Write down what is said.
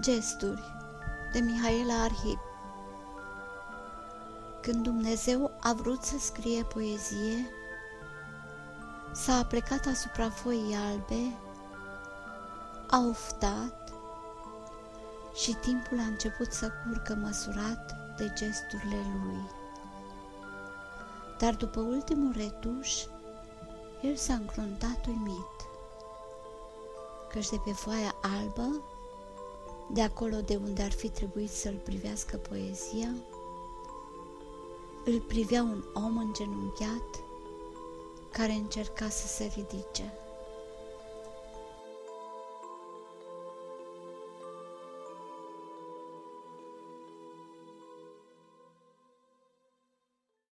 Gesturi de Mihaela Arhip Când Dumnezeu a vrut să scrie poezie, s-a aplecat asupra foii albe, a oftat și timpul a început să curgă măsurat de gesturile lui. Dar după ultimul retuș, el s-a încruntat uimit, căci de pe foaia albă de acolo de unde ar fi trebuit să-l privească poezia, îl privea un om îngenunchiat care încerca să se ridice.